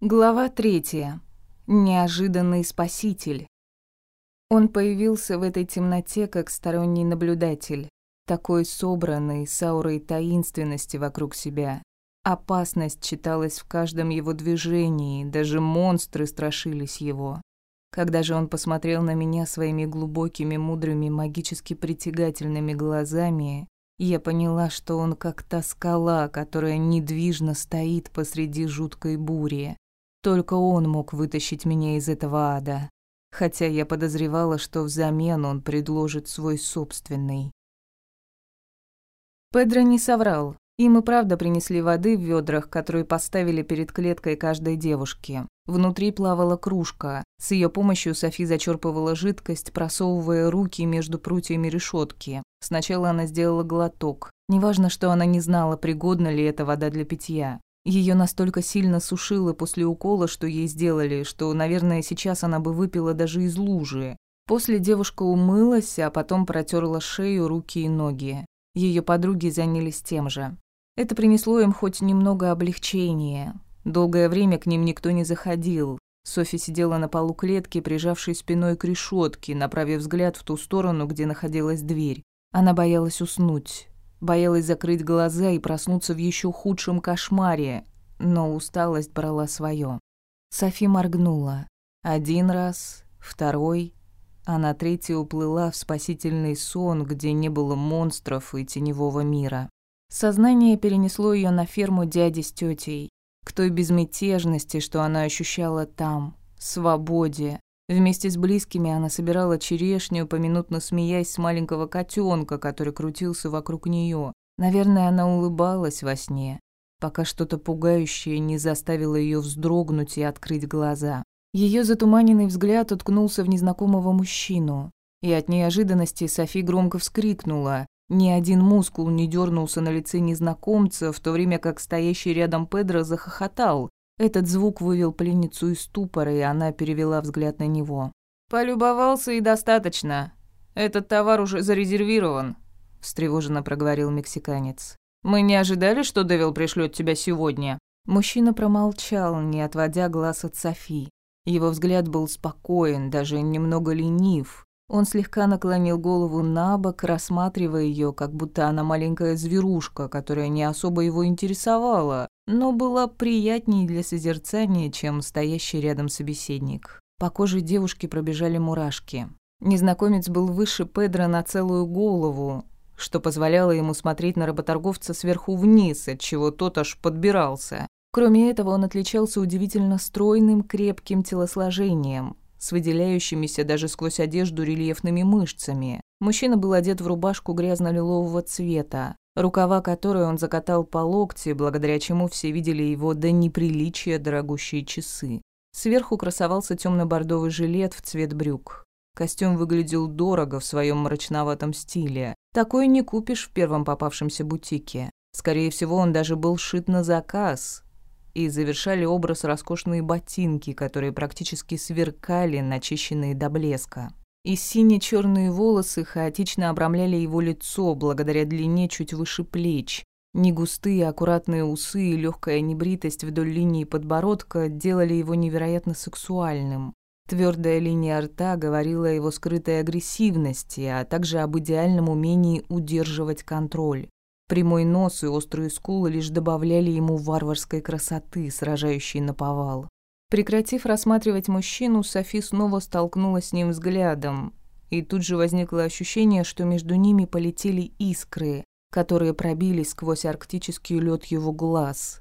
Глава третья. Неожиданный спаситель. Он появился в этой темноте как сторонний наблюдатель, такой собранный, с аурой таинственности вокруг себя. Опасность читалась в каждом его движении, даже монстры страшились его. Когда же он посмотрел на меня своими глубокими, мудрыми, магически притягательными глазами, я поняла, что он как та скала, которая недвижно стоит посреди жуткой бури. Только он мог вытащить меня из этого ада, хотя я подозревала, что взамен он предложит свой собственный. Педро не соврал. Им и правда принесли воды в ведрах, которые поставили перед клеткой каждой девушки. Внутри плавала кружка. С ее помощью Софи зачерпывала жидкость, просовывая руки между прутьями решетки. Сначала она сделала глоток. Неважно, что она не знала, пригодна ли эта вода для питья. Ее настолько сильно сушило после укола, что ей сделали, что, наверное, сейчас она бы выпила даже из лужи. После девушка умылась, а потом протерла шею, руки и ноги. Ее подруги занялись тем же. Это принесло им хоть немного облегчения. Долгое время к ним никто не заходил. Софи сидела на полу клетки, прижавшей спиной к решетке, направив взгляд в ту сторону, где находилась дверь. Она боялась уснуть. Боялась закрыть глаза и проснуться в еще худшем кошмаре, но усталость брала свое. Софи моргнула. Один раз, второй, а на третий уплыла в спасительный сон, где не было монстров и теневого мира. Сознание перенесло ее на ферму дяди с тетей, к той безмятежности, что она ощущала там, свободе, Вместе с близкими она собирала черешню, поминутно смеясь с маленького котенка, который крутился вокруг нее. Наверное, она улыбалась во сне, пока что-то пугающее не заставило ее вздрогнуть и открыть глаза. Ее затуманенный взгляд уткнулся в незнакомого мужчину, и от неожиданности Софи громко вскрикнула. Ни один мускул не дернулся на лице незнакомца, в то время как стоящий рядом Педро захохотал, этот звук вывел пленницу из ступора, и она перевела взгляд на него. «Полюбовался и достаточно. Этот товар уже зарезервирован», – встревоженно проговорил мексиканец. «Мы не ожидали, что Девил пришлет тебя сегодня». Мужчина промолчал, не отводя глаз от Софи. Его взгляд был спокоен, даже немного ленив. Он слегка наклонил голову на бок, рассматривая ее, как будто она маленькая зверушка, которая не особо его интересовала, но была приятнее для созерцания, чем стоящий рядом собеседник. По коже девушки пробежали мурашки. Незнакомец был выше Педро на целую голову, что позволяло ему смотреть на работорговца сверху вниз, от чего тот аж подбирался. Кроме этого, он отличался удивительно стройным, крепким телосложением, с выделяющимися даже сквозь одежду рельефными мышцами. Мужчина был одет в рубашку грязно-лилового цвета, рукава которой он закатал по локти, благодаря чему все видели его до неприличия дорогущие часы. Сверху красовался темно-бордовый жилет в цвет брюк. Костюм выглядел дорого в своем мрачноватом стиле. Такой не купишь в первом попавшемся бутике. Скорее всего, он даже был шит на заказ. И завершали образ роскошные ботинки, которые практически сверкали, начищенные до блеска и сине-черные волосы хаотично обрамляли его лицо благодаря длине чуть выше плеч. Негустые аккуратные усы и легкая небритость вдоль линии подбородка делали его невероятно сексуальным. Твердая линия рта говорила о его скрытой агрессивности, а также об идеальном умении удерживать контроль. Прямой нос и острые скулы лишь добавляли ему варварской красоты, сражающей на повал. Прекратив рассматривать мужчину, Софи снова столкнулась с ним взглядом, и тут же возникло ощущение, что между ними полетели искры, которые пробились сквозь арктический лед его глаз.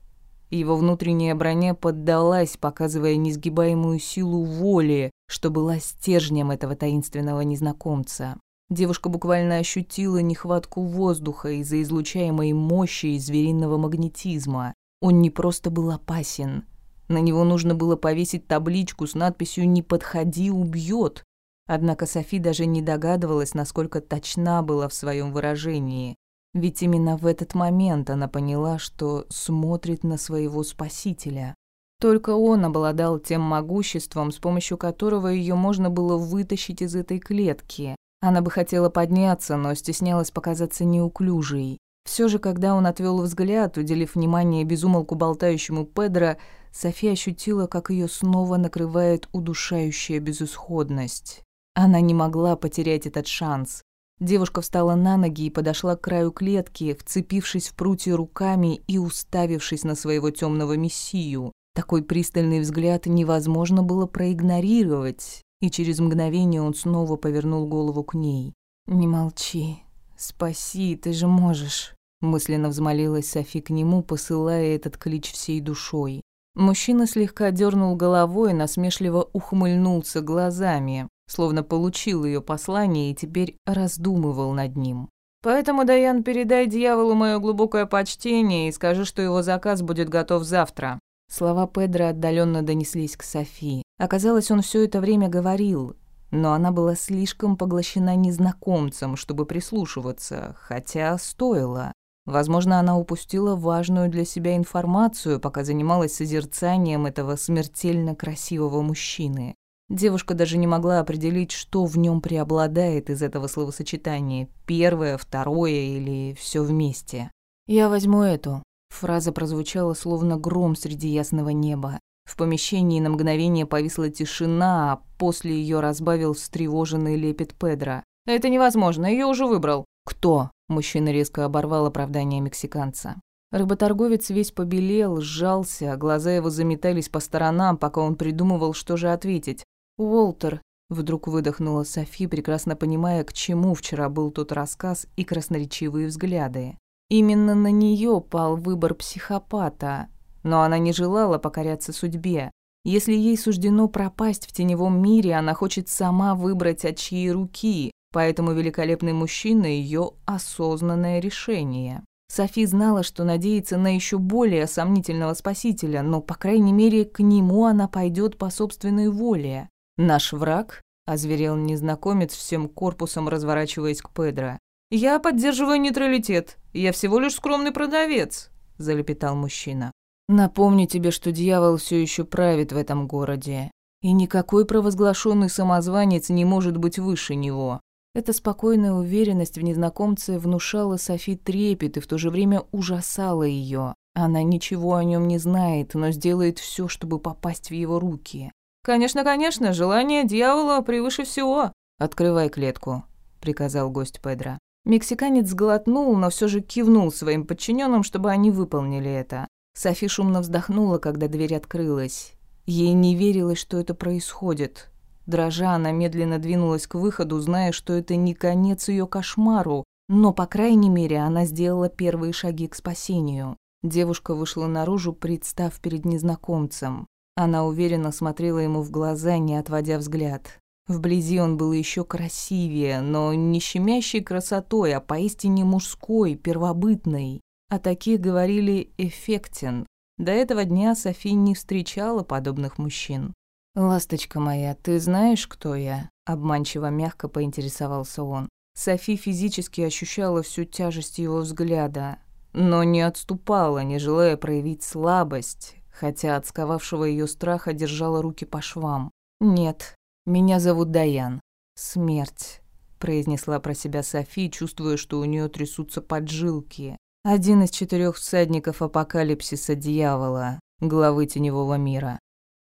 Его внутренняя броня поддалась, показывая несгибаемую силу воли, что была стержнем этого таинственного незнакомца. Девушка буквально ощутила нехватку воздуха из-за излучаемой мощи и звериного магнетизма. Он не просто был опасен – на него нужно было повесить табличку с надписью «Не подходи, убьет». Однако Софи даже не догадывалась, насколько точна была в своем выражении. Ведь именно в этот момент она поняла, что смотрит на своего спасителя. Только он обладал тем могуществом, с помощью которого ее можно было вытащить из этой клетки. Она бы хотела подняться, но стеснялась показаться неуклюжей. Все же, когда он отвел взгляд, уделив внимание безумолку болтающему Педро, София ощутила, как ее снова накрывает удушающая безысходность. Она не могла потерять этот шанс. Девушка встала на ноги и подошла к краю клетки, вцепившись в прутья руками и уставившись на своего темного мессию. Такой пристальный взгляд невозможно было проигнорировать, и через мгновение он снова повернул голову к ней. «Не молчи. Спаси, ты же можешь». Мысленно взмолилась Софи к нему, посылая этот клич всей душой. Мужчина слегка дернул головой, насмешливо ухмыльнулся глазами, словно получил ее послание и теперь раздумывал над ним. «Поэтому, Даян, передай дьяволу мое глубокое почтение и скажи, что его заказ будет готов завтра». Слова Педро отдаленно донеслись к Софи. Оказалось, он все это время говорил, но она была слишком поглощена незнакомцем, чтобы прислушиваться, хотя стоило. Возможно, она упустила важную для себя информацию, пока занималась созерцанием этого смертельно красивого мужчины. Девушка даже не могла определить, что в нем преобладает из этого словосочетания – первое, второе или все вместе. «Я возьму эту». Фраза прозвучала словно гром среди ясного неба. В помещении на мгновение повисла тишина, а после ее разбавил встревоженный лепет Педро. «Это невозможно, ее уже выбрал». «Кто?» Мужчина резко оборвал оправдание мексиканца. Рыботорговец весь побелел, сжался, глаза его заметались по сторонам, пока он придумывал, что же ответить. «Уолтер», — вдруг выдохнула Софи, прекрасно понимая, к чему вчера был тот рассказ и красноречивые взгляды. Именно на нее пал выбор психопата, но она не желала покоряться судьбе. Если ей суждено пропасть в теневом мире, она хочет сама выбрать, от чьей руки, Поэтому великолепный мужчина – ее осознанное решение. Софи знала, что надеется на еще более сомнительного спасителя, но, по крайней мере, к нему она пойдет по собственной воле. «Наш враг?» – озверел незнакомец всем корпусом, разворачиваясь к Педро. «Я поддерживаю нейтралитет. Я всего лишь скромный продавец», – залепетал мужчина. «Напомню тебе, что дьявол все еще правит в этом городе, и никакой провозглашенный самозванец не может быть выше него. Эта спокойная уверенность в незнакомце внушала Софи трепет и в то же время ужасала ее. Она ничего о нем не знает, но сделает все, чтобы попасть в его руки. «Конечно, конечно, желание дьявола превыше всего!» «Открывай клетку», — приказал гость Педро. Мексиканец сглотнул, но все же кивнул своим подчиненным, чтобы они выполнили это. Софи шумно вздохнула, когда дверь открылась. Ей не верилось, что это происходит. Дрожа, она медленно двинулась к выходу, зная, что это не конец ее кошмару, но, по крайней мере, она сделала первые шаги к спасению. Девушка вышла наружу, представ перед незнакомцем. Она уверенно смотрела ему в глаза, не отводя взгляд. Вблизи он был еще красивее, но не щемящей красотой, а поистине мужской, первобытной. О таких говорили «эффектен». До этого дня Софи не встречала подобных мужчин. «Ласточка моя, ты знаешь, кто я?» Обманчиво мягко поинтересовался он. Софи физически ощущала всю тяжесть его взгляда, но не отступала, не желая проявить слабость, хотя от сковавшего ее страха держала руки по швам. «Нет, меня зовут Даян. Смерть», — произнесла про себя Софи, чувствуя, что у нее трясутся поджилки. Один из четырех всадников апокалипсиса дьявола, главы теневого мира.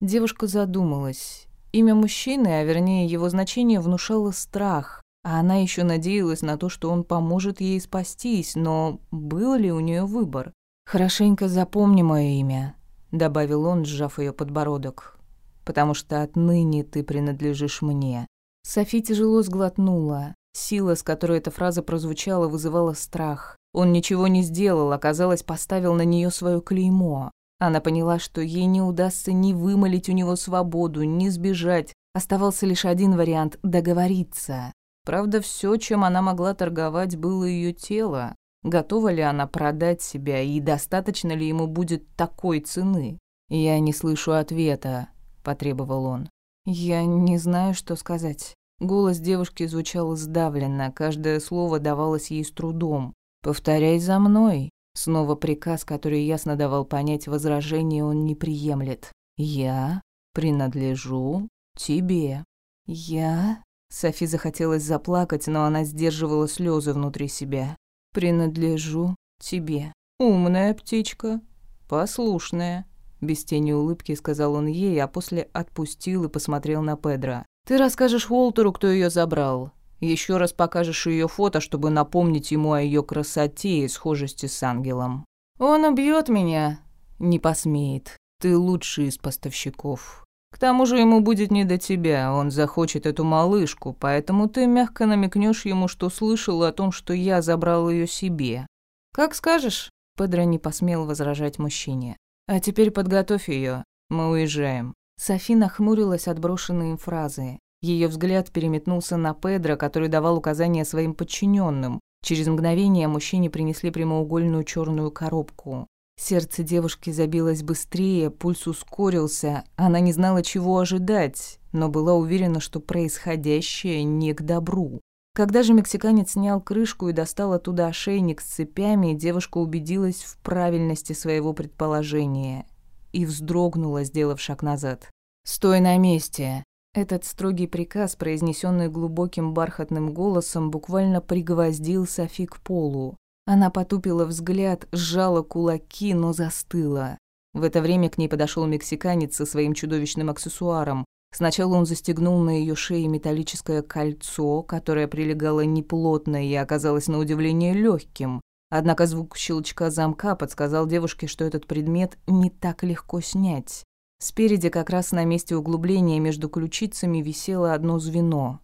Девушка задумалась. Имя мужчины, а вернее его значение, внушало страх, а она еще надеялась на то, что он поможет ей спастись, но был ли у нее выбор? «Хорошенько запомни мое имя», — добавил он, сжав ее подбородок, «потому что отныне ты принадлежишь мне». Софи тяжело сглотнула. Сила, с которой эта фраза прозвучала, вызывала страх. Он ничего не сделал, оказалось, поставил на нее свое клеймо. Она поняла, что ей не удастся ни вымолить у него свободу, ни сбежать. Оставался лишь один вариант – договориться. Правда, все, чем она могла торговать, было ее тело. Готова ли она продать себя и достаточно ли ему будет такой цены? «Я не слышу ответа», – потребовал он. «Я не знаю, что сказать». Голос девушки звучал сдавленно, каждое слово давалось ей с трудом. «Повторяй за мной», Снова приказ, который ясно давал понять, возражение он не приемлет. «Я принадлежу тебе». «Я...» Софи захотелось заплакать, но она сдерживала слезы внутри себя. «Принадлежу тебе. Умная птичка, послушная». Без тени улыбки сказал он ей, а после отпустил и посмотрел на Педро. «Ты расскажешь Уолтеру, кто ее забрал. Еще раз покажешь ее фото, чтобы напомнить ему о ее красоте и схожести с ангелом. Он убьет меня. Не посмеет. Ты лучший из поставщиков. К тому же ему будет не до тебя, он захочет эту малышку, поэтому ты мягко намекнешь ему, что слышал о том, что я забрал ее себе. Как скажешь. Педро не посмел возражать мужчине. А теперь подготовь ее. Мы уезжаем. Софи нахмурилась от брошенной им фразы. Ее взгляд переметнулся на Педро, который давал указания своим подчиненным. Через мгновение мужчине принесли прямоугольную черную коробку. Сердце девушки забилось быстрее, пульс ускорился. Она не знала, чего ожидать, но была уверена, что происходящее не к добру. Когда же мексиканец снял крышку и достал оттуда ошейник с цепями, девушка убедилась в правильности своего предположения и вздрогнула, сделав шаг назад. «Стой на месте!» Этот строгий приказ, произнесенный глубоким бархатным голосом, буквально пригвоздил Софи к полу. Она потупила взгляд, сжала кулаки, но застыла. В это время к ней подошел мексиканец со своим чудовищным аксессуаром. Сначала он застегнул на ее шее металлическое кольцо, которое прилегало неплотно и оказалось на удивление легким. Однако звук щелчка замка подсказал девушке, что этот предмет не так легко снять. Спереди, как раз на месте углубления между ключицами, висело одно звено.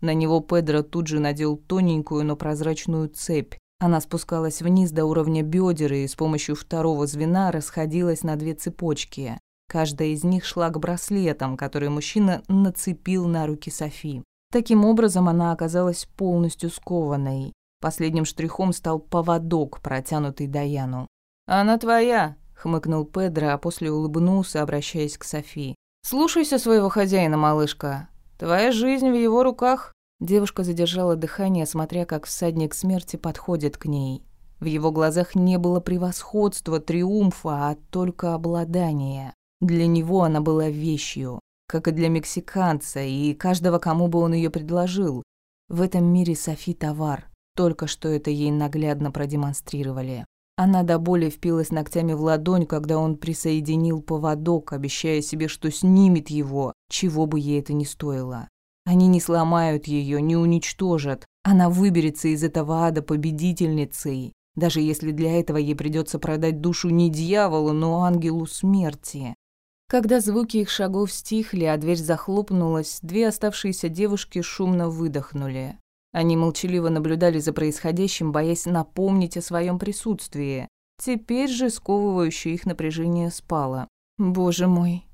На него Педро тут же надел тоненькую, но прозрачную цепь. Она спускалась вниз до уровня бедер и с помощью второго звена расходилась на две цепочки. Каждая из них шла к браслетам, которые мужчина нацепил на руки Софи. Таким образом, она оказалась полностью скованной. Последним штрихом стал поводок, протянутый Даяну. «Она твоя», хмыкнул Педро, а после улыбнулся, обращаясь к Софии. «Слушайся своего хозяина, малышка. Твоя жизнь в его руках». Девушка задержала дыхание, смотря как всадник смерти подходит к ней. В его глазах не было превосходства, триумфа, а только обладания. Для него она была вещью, как и для мексиканца, и каждого, кому бы он ее предложил. В этом мире Софи товар, только что это ей наглядно продемонстрировали. Она до боли впилась ногтями в ладонь, когда он присоединил поводок, обещая себе, что снимет его, чего бы ей это ни стоило. Они не сломают ее, не уничтожат. Она выберется из этого ада победительницей, даже если для этого ей придется продать душу не дьяволу, но ангелу смерти. Когда звуки их шагов стихли, а дверь захлопнулась, две оставшиеся девушки шумно выдохнули. Они молчаливо наблюдали за происходящим, боясь напомнить о своем присутствии. Теперь же сковывающее их напряжение спало. «Боже мой,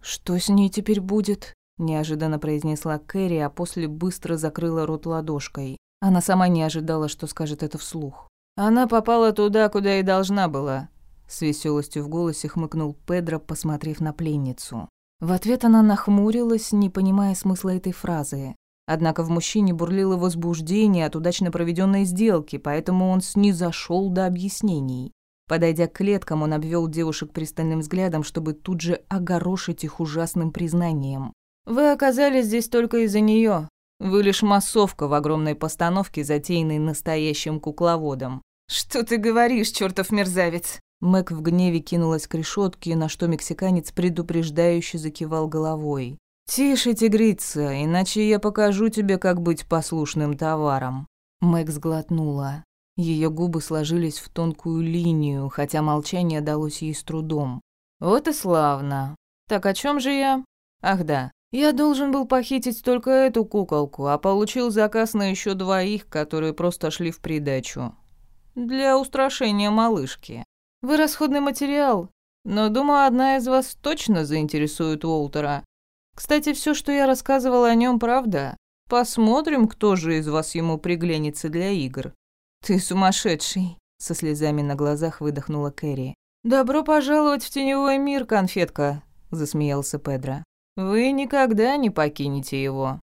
что с ней теперь будет?» Неожиданно произнесла Кэрри, а после быстро закрыла рот ладошкой. Она сама не ожидала, что скажет это вслух. «Она попала туда, куда и должна была», — с веселостью в голосе хмыкнул Педро, посмотрев на пленницу. В ответ она нахмурилась, не понимая смысла этой фразы. Однако в мужчине бурлило возбуждение от удачно проведенной сделки, поэтому он снизошел до объяснений. Подойдя к клеткам, он обвел девушек пристальным взглядом, чтобы тут же огорошить их ужасным признанием. «Вы оказались здесь только из-за нее. Вы лишь массовка в огромной постановке, затеянной настоящим кукловодом». «Что ты говоришь, чертов мерзавец?» Мэг в гневе кинулась к решетке, на что мексиканец предупреждающе закивал головой. «Тише, тигрица, иначе я покажу тебе, как быть послушным товаром». Мэг сглотнула. Ее губы сложились в тонкую линию, хотя молчание далось ей с трудом. «Вот и славно. Так о чем же я? Ах да, я должен был похитить только эту куколку, а получил заказ на еще двоих, которые просто шли в придачу. Для устрашения малышки. Вы расходный материал, но думаю, одна из вас точно заинтересует Уолтера. Кстати, все, что я рассказывала о нем, правда. Посмотрим, кто же из вас ему приглянется для игр. Ты сумасшедший, со слезами на глазах выдохнула Кэрри. Добро пожаловать в теневой мир, конфетка, засмеялся Педро. Вы никогда не покинете его.